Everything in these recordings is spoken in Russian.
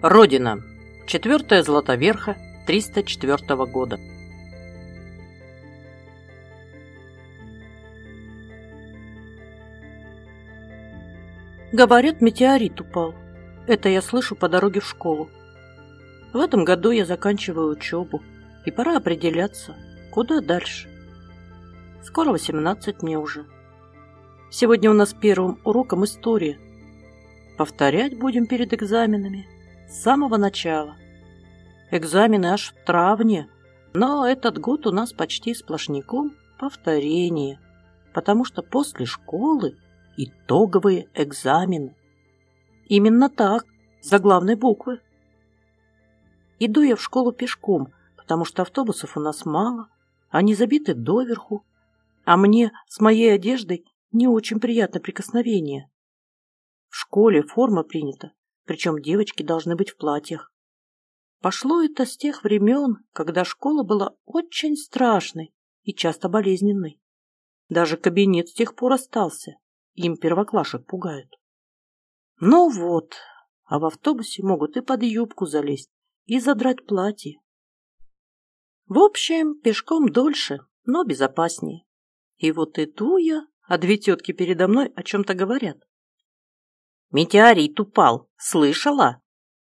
Родина. Четвертая Златоверха 304 года. Говорят, метеорит упал. Это я слышу по дороге в школу. В этом году я заканчиваю учебу, и пора определяться, куда дальше. Скоро 18 мне уже. Сегодня у нас первым уроком история. Повторять будем перед экзаменами с самого начала. Экзамены аж в травне, но этот год у нас почти сплошняком повторение, потому что после школы итоговые экзамены. Именно так, за главной буквы. Иду я в школу пешком, потому что автобусов у нас мало, они забиты доверху, а мне с моей одеждой не очень приятно прикосновение. В школе форма принята, причем девочки должны быть в платьях. Пошло это с тех времен, когда школа была очень страшной и часто болезненной. Даже кабинет с тех пор остался, им первоклашек пугают. Ну вот, а в автобусе могут и под юбку залезть, и задрать платье. В общем, пешком дольше, но безопаснее. И вот иду я, а две тетки передо мной о чем-то говорят. «Метеорит упал, слышала?»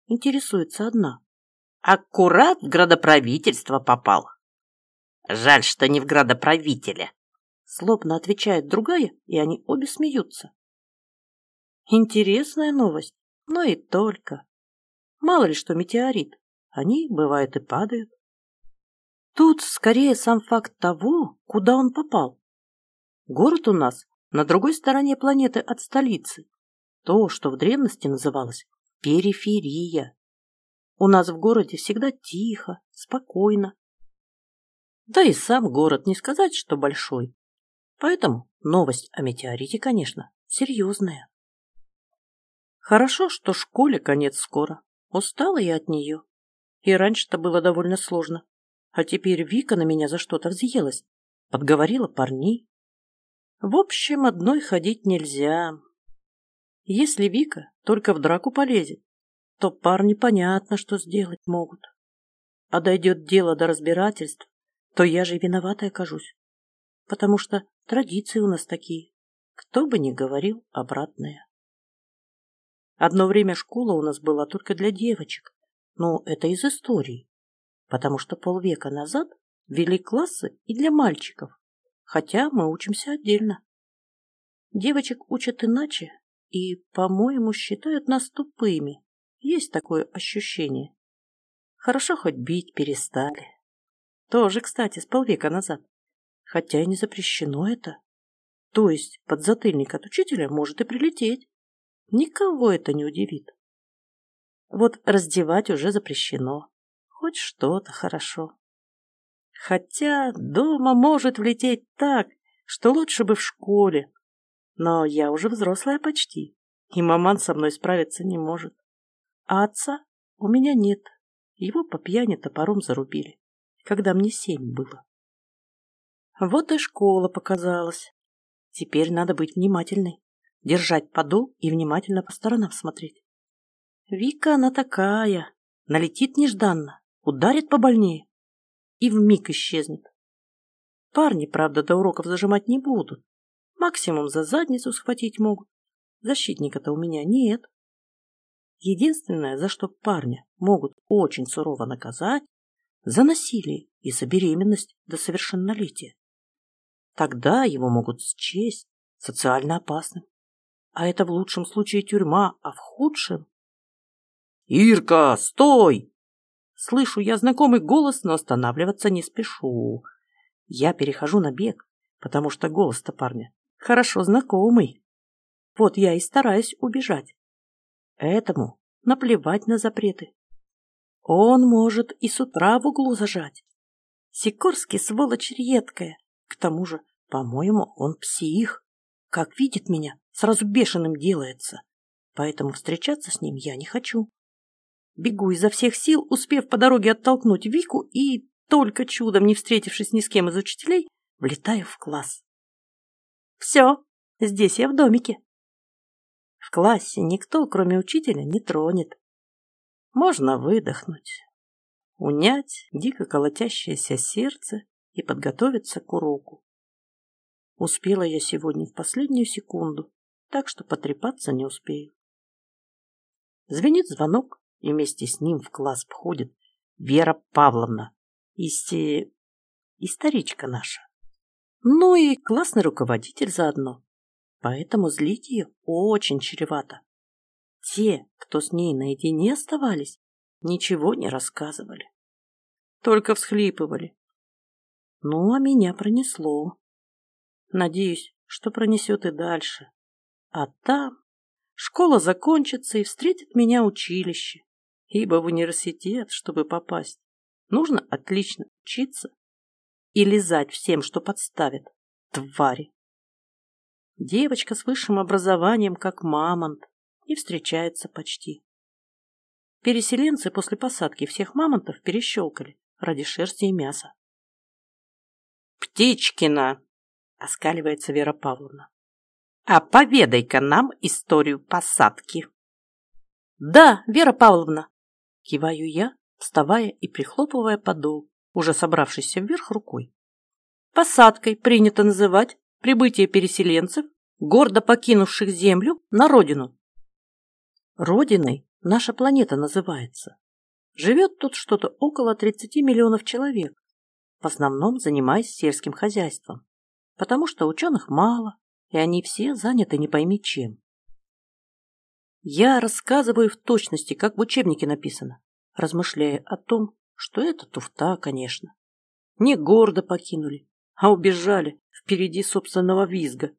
Интересуется одна. «Аккурат в градоправительство попал». «Жаль, что не в градоправителя», Злобно отвечает другая, и они обе смеются. Интересная новость, но и только. Мало ли что метеорит, они, бывает, и падают. Тут скорее сам факт того, куда он попал. Город у нас на другой стороне планеты от столицы. То, что в древности называлось периферия. У нас в городе всегда тихо, спокойно. Да и сам город не сказать, что большой, Поэтому новость о метеорите, конечно, серьезная. Хорошо, что школе конец скоро. Устала я от нее. И раньше-то было довольно сложно. А теперь Вика на меня за что-то взъелась. Подговорила парней. В общем, одной ходить нельзя. Если Вика только в драку полезет, то парни понятно, что сделать могут. А дойдет дело до разбирательств, то я же виноватой окажусь потому что традиции у нас такие. Кто бы ни говорил обратное. Одно время школа у нас была только для девочек, но это из истории, потому что полвека назад ввели классы и для мальчиков, хотя мы учимся отдельно. Девочек учат иначе и, по-моему, считают нас тупыми. Есть такое ощущение. Хорошо хоть бить перестали. Тоже, кстати, с полвека назад хотя и не запрещено это. То есть подзатыльник от учителя может и прилететь. Никого это не удивит. Вот раздевать уже запрещено. Хоть что-то хорошо. Хотя дома может влететь так, что лучше бы в школе. Но я уже взрослая почти, и маман со мной справиться не может. А отца у меня нет. Его по пьяни топором зарубили, когда мне семь было. Вот и школа показалась. Теперь надо быть внимательной, держать подол и внимательно по сторонам смотреть. Вика она такая, налетит нежданно, ударит побольнее и вмиг исчезнет. Парни, правда, до уроков зажимать не будут. Максимум за задницу схватить могут. Защитника-то у меня нет. Единственное, за что парня могут очень сурово наказать, за насилие и за беременность до совершеннолетия. Тогда его могут счесть социально опасным. А это в лучшем случае тюрьма, а в худшем... «Ирка, стой!» Слышу я знакомый голос, но останавливаться не спешу. Я перехожу на бег, потому что голос-то парня хорошо знакомый. Вот я и стараюсь убежать. Этому наплевать на запреты. Он может и с утра в углу зажать. Сикорский сволочь редкая, к тому же, по-моему, он псих. Как видит меня, сразу бешеным делается. Поэтому встречаться с ним я не хочу. Бегу изо всех сил, успев по дороге оттолкнуть Вику и, только чудом не встретившись ни с кем из учителей, влетаю в класс. Все, здесь я в домике. В классе никто, кроме учителя, не тронет. можно выдохнуть, унять дико колотящееся сердце и подготовиться к уроку. Успела я сегодня в последнюю секунду, так что потрепаться не успею. Звенит звонок, и вместе с ним в класс входит Вера Павловна, исти... историчка наша. Ну и классный руководитель заодно. Поэтому злить ее очень чревато. Те, кто с ней наедине оставались, ничего не рассказывали. Только всхлипывали. Ну, а меня пронесло. Надеюсь, что пронесет и дальше. А там школа закончится и встретит меня училище. Ибо в университет, чтобы попасть, нужно отлично учиться и лизать всем, что подставит. Твари. Девочка с высшим образованием, как мамонт, не встречается почти. Переселенцы после посадки всех мамонтов перещелкали ради шерсти и мяса. «Птичкина!» — оскаливается Вера Павловна. «А поведай-ка нам историю посадки!» «Да, Вера Павловна!» — киваю я, вставая и прихлопывая подол, уже собравшийся вверх рукой. «Посадкой принято называть прибытие переселенцев, гордо покинувших Землю, на родину. Родиной наша планета называется. Живет тут что-то около 30 миллионов человек, в основном занимаясь сельским хозяйством, потому что ученых мало, и они все заняты не пойми чем. Я рассказываю в точности, как в учебнике написано, размышляя о том, что это туфта, конечно. Не гордо покинули, а убежали впереди собственного визга.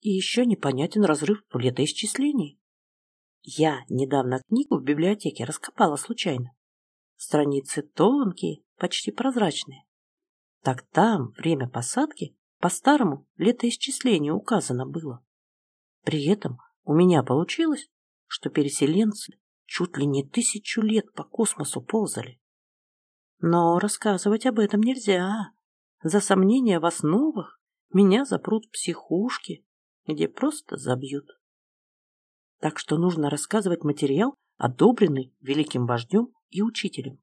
И еще непонятен разрыв в летоисчислении. Я недавно книгу в библиотеке раскопала случайно. Страницы тонкие, почти прозрачные. Так там время посадки по старому летоисчислению указано было. При этом у меня получилось, что переселенцы чуть ли не тысячу лет по космосу ползали. Но рассказывать об этом нельзя. За сомнения в основах меня запрут в психушке, где просто забьют. Так что нужно рассказывать материал, одобренный великим вождем и учителем.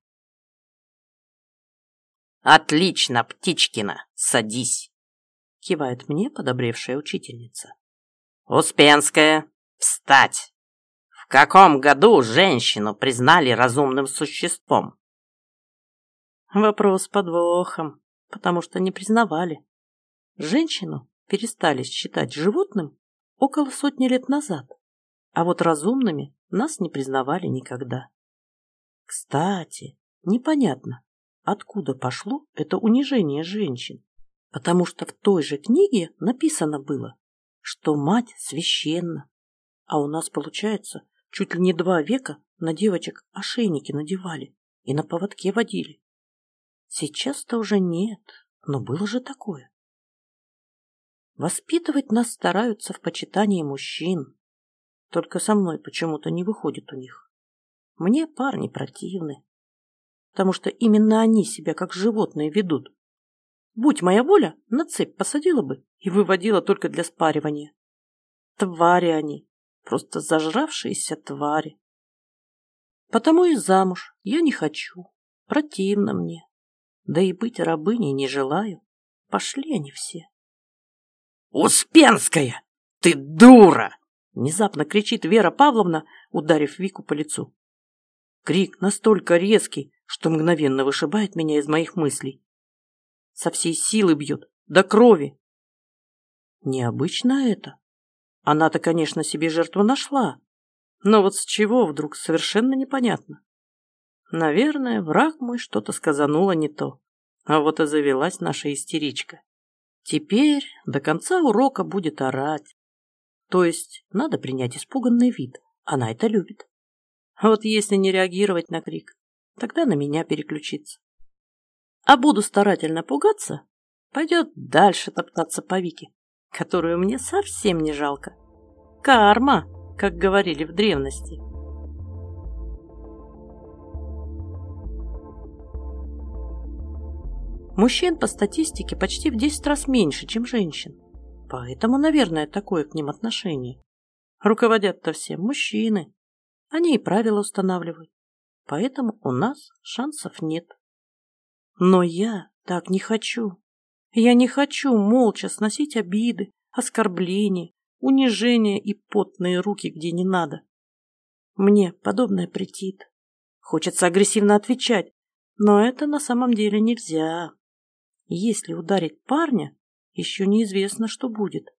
«Отлично, Птичкина, садись!» — кивает мне подобревшая учительница. «Успенская, встать! В каком году женщину признали разумным существом?» Вопрос подвохом, потому что не признавали. Женщину перестали считать животным около сотни лет назад а вот разумными нас не признавали никогда. Кстати, непонятно, откуда пошло это унижение женщин, потому что в той же книге написано было, что мать священна, а у нас, получается, чуть ли не два века на девочек ошейники надевали и на поводке водили. Сейчас-то уже нет, но было же такое. Воспитывать нас стараются в почитании мужчин, только со мной почему-то не выходит у них. Мне парни противны, потому что именно они себя как животные ведут. Будь моя воля, на цепь посадила бы и выводила только для спаривания. Твари они, просто зажравшиеся твари. Потому и замуж я не хочу, противно мне. Да и быть рабыней не желаю. Пошли они все. «Успенская! Ты дура!» Внезапно кричит Вера Павловна, ударив Вику по лицу. Крик настолько резкий, что мгновенно вышибает меня из моих мыслей. Со всей силы бьет, до крови. Необычно это. Она-то, конечно, себе жертву нашла, но вот с чего вдруг совершенно непонятно. Наверное, враг мой что-то сказанула не то, а вот и завелась наша истеричка. Теперь до конца урока будет орать, то есть надо принять испуганный вид. Она это любит. А вот если не реагировать на крик, тогда на меня переключиться. А буду старательно пугаться, пойдет дальше топтаться по Вике, которую мне совсем не жалко. Карма, как говорили в древности. Мужчин по статистике почти в 10 раз меньше, чем женщин. Поэтому, наверное, такое к ним отношение. Руководят-то все мужчины. Они и правила устанавливают. поэтому у нас шансов нет. Но я так не хочу. Я не хочу молча сносить обиды, оскорбления, унижения и потные руки, где не надо. Мне подобное претит. Хочется агрессивно отвечать, но это на самом деле нельзя. Если ударить парня, еще неизвестно, что будет.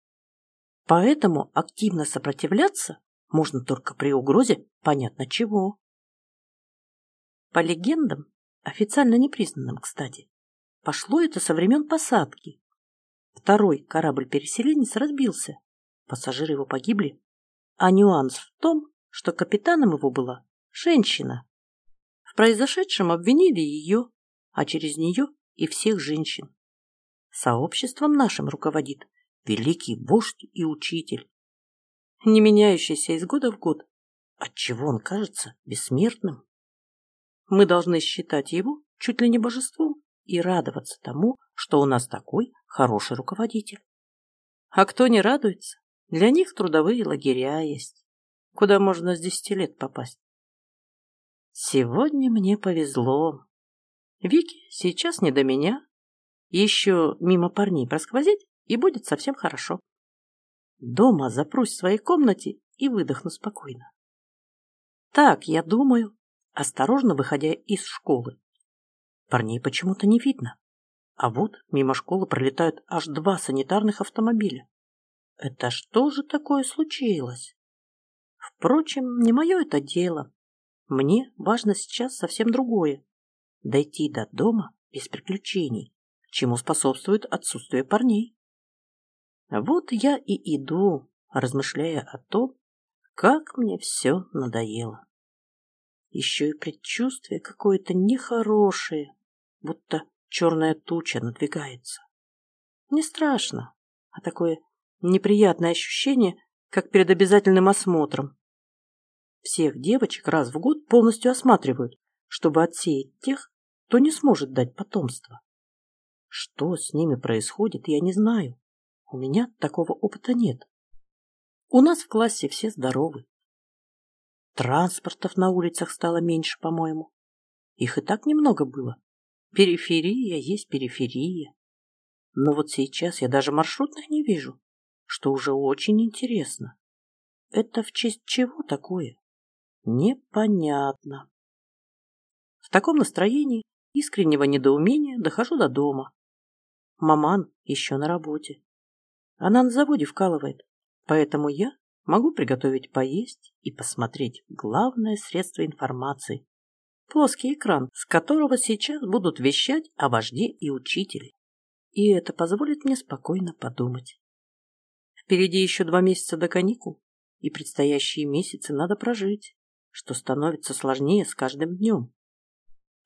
Поэтому активно сопротивляться можно только при угрозе понятно чего. По легендам, официально непризнанным, кстати, пошло это со времен посадки. Второй корабль-переселенец разбился, пассажиры его погибли, а нюанс в том, что капитаном его была женщина. В произошедшем обвинили ее, а через нее и всех женщин. Сообществом нашим руководит великий вождь и учитель, не меняющийся из года в год, отчего он кажется бессмертным. Мы должны считать его чуть ли не божеством и радоваться тому, что у нас такой хороший руководитель. А кто не радуется, для них трудовые лагеря есть, куда можно с десяти лет попасть. Сегодня мне повезло. Вики сейчас не до меня. Еще мимо парней просквозить, и будет совсем хорошо. Дома запрусь в своей комнате и выдохну спокойно. Так, я думаю, осторожно выходя из школы. Парней почему-то не видно. А вот мимо школы пролетают аж два санитарных автомобиля. Это что же такое случилось? Впрочем, не мое это дело. Мне важно сейчас совсем другое. Дойти до дома без приключений, чему способствует отсутствие парней. Вот я и иду, размышляя о том, как мне все надоело. Еще и предчувствие какое-то нехорошее, будто черная туча надвигается. Не страшно, а такое неприятное ощущение, как перед обязательным осмотром. Всех девочек раз в год полностью осматривают, чтобы отсеять тех, кто не сможет дать потомство. Что с ними происходит, я не знаю. У меня такого опыта нет. У нас в классе все здоровы. Транспортов на улицах стало меньше, по-моему. Их и так немного было. Периферия есть периферия. Но вот сейчас я даже маршрутных не вижу, что уже очень интересно. Это в честь чего такое? Непонятно. В таком настроении искреннего недоумения дохожу до дома. Маман еще на работе. Она на заводе вкалывает, поэтому я могу приготовить поесть и посмотреть главное средство информации – плоский экран, с которого сейчас будут вещать о вожде и учителе. И это позволит мне спокойно подумать. Впереди еще два месяца до каникул, и предстоящие месяцы надо прожить, что становится сложнее с каждым днем.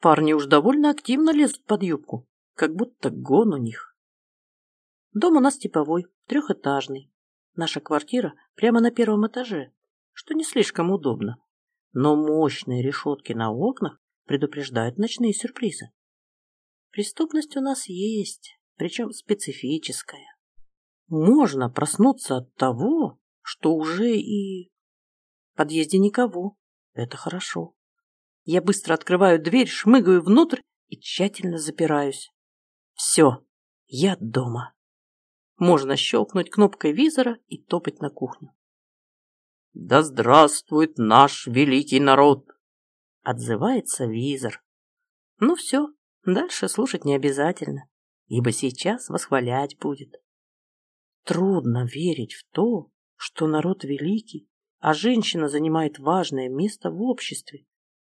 Парни уж довольно активно лезут под юбку, как будто гон у них. Дом у нас типовой, трехэтажный. Наша квартира прямо на первом этаже, что не слишком удобно. Но мощные решетки на окнах предупреждают ночные сюрпризы. Преступность у нас есть, причем специфическая. Можно проснуться от того, что уже и... В подъезде никого. Это хорошо. Я быстро открываю дверь, шмыгаю внутрь и тщательно запираюсь. Все, я дома. Можно щелкнуть кнопкой визора и топать на кухню. «Да здравствует наш великий народ!» Отзывается визор. Ну все, дальше слушать не обязательно, ибо сейчас восхвалять будет. Трудно верить в то, что народ великий, а женщина занимает важное место в обществе,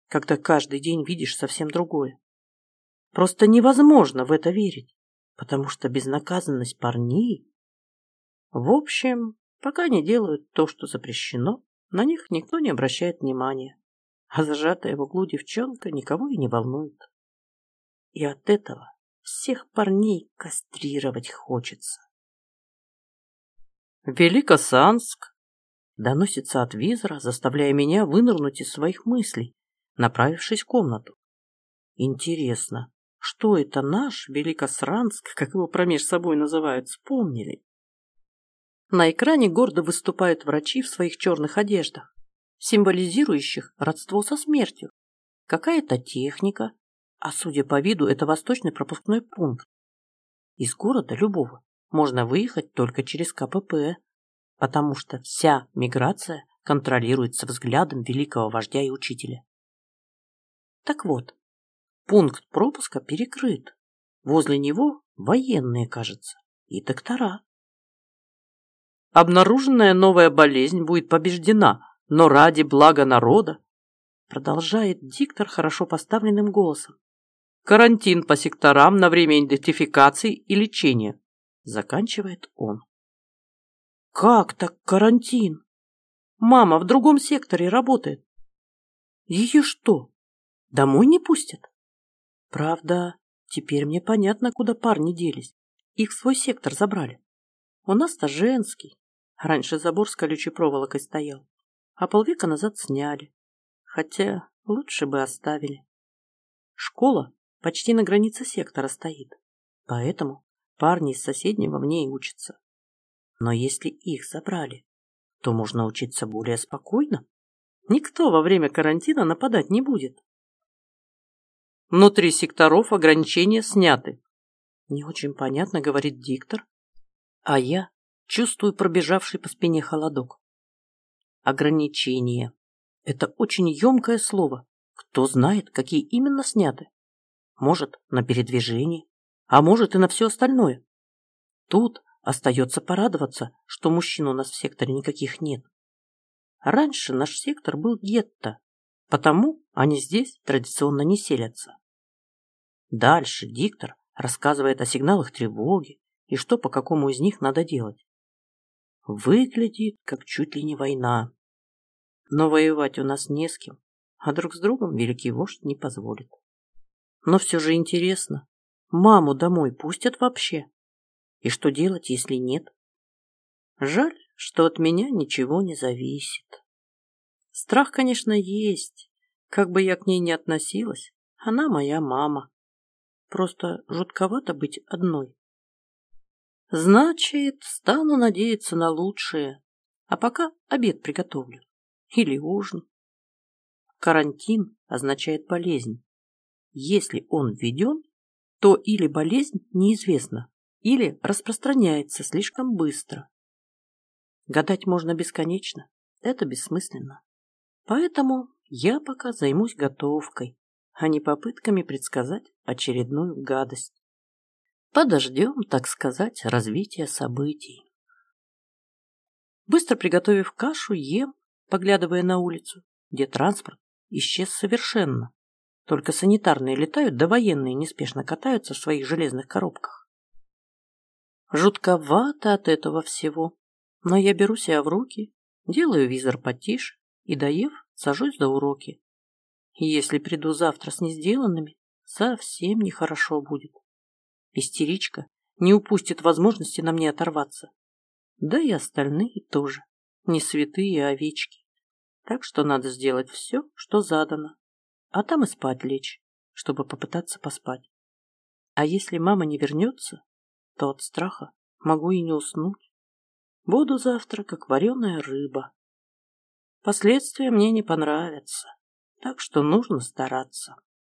когда каждый день видишь совсем другое. Просто невозможно в это верить потому что безнаказанность парней... В общем, пока не делают то, что запрещено, на них никто не обращает внимания, а зажатая в углу девчонка никого и не волнует. И от этого всех парней кастрировать хочется. Великосанск доносится от визора, заставляя меня вынырнуть из своих мыслей, направившись в комнату. Интересно, что это наш Великосранск, как его промеж собой называют, вспомнили. На экране гордо выступают врачи в своих черных одеждах, символизирующих родство со смертью, какая-то техника, а судя по виду, это восточный пропускной пункт. Из города любого можно выехать только через КПП, потому что вся миграция контролируется взглядом великого вождя и учителя. Так вот, пункт пропуска перекрыт. Возле него военные, кажется, и доктора. Обнаруженная новая болезнь будет побеждена, но ради блага народа, продолжает диктор хорошо поставленным голосом. Карантин по секторам на время идентификации и лечения, заканчивает он. Как так карантин? Мама в другом секторе работает. Ее что, домой не пустят? Правда, теперь мне понятно, куда парни делись. Их в свой сектор забрали. У нас-то женский. Раньше забор с колючей проволокой стоял, а полвека назад сняли. Хотя лучше бы оставили. Школа почти на границе сектора стоит, поэтому парни из соседнего в ней учатся. Но если их забрали, то можно учиться более спокойно. Никто во время карантина нападать не будет. Внутри секторов ограничения сняты. Не очень понятно, говорит диктор. А я чувствую пробежавший по спине холодок. Ограничения. Это очень емкое слово. Кто знает, какие именно сняты. Может, на передвижение, а может и на все остальное. Тут Остается порадоваться, что мужчин у нас в секторе никаких нет. Раньше наш сектор был гетто, потому они здесь традиционно не селятся. Дальше диктор рассказывает о сигналах тревоги и что по какому из них надо делать. Выглядит, как чуть ли не война. Но воевать у нас не с кем, а друг с другом великий вождь не позволит. Но все же интересно, маму домой пустят вообще? И что делать, если нет? Жаль, что от меня ничего не зависит. Страх, конечно, есть. Как бы я к ней ни относилась, она моя мама. Просто жутковато быть одной. Значит, стану надеяться на лучшее. А пока обед приготовлю. Или ужин. Карантин означает болезнь. Если он введен, то или болезнь неизвестна, или распространяется слишком быстро. Гадать можно бесконечно, это бессмысленно. Поэтому я пока займусь готовкой, а не попытками предсказать очередную гадость. Подождем, так сказать, развития событий. Быстро приготовив кашу, ем, поглядывая на улицу, где транспорт исчез совершенно. Только санитарные летают, да военные неспешно катаются в своих железных коробках. Жутковато от этого всего. Но я беру себя в руки, делаю визор потише и, доев, сажусь за уроки. Если приду завтра с несделанными, совсем нехорошо будет. Истеричка не упустит возможности на мне оторваться. Да и остальные тоже. Не святые овечки. Так что надо сделать все, что задано. А там и спать лечь, чтобы попытаться поспать. А если мама не вернется, то от страха могу и не уснуть. Буду завтра, как вареная рыба. Последствия мне не понравятся, так что нужно стараться.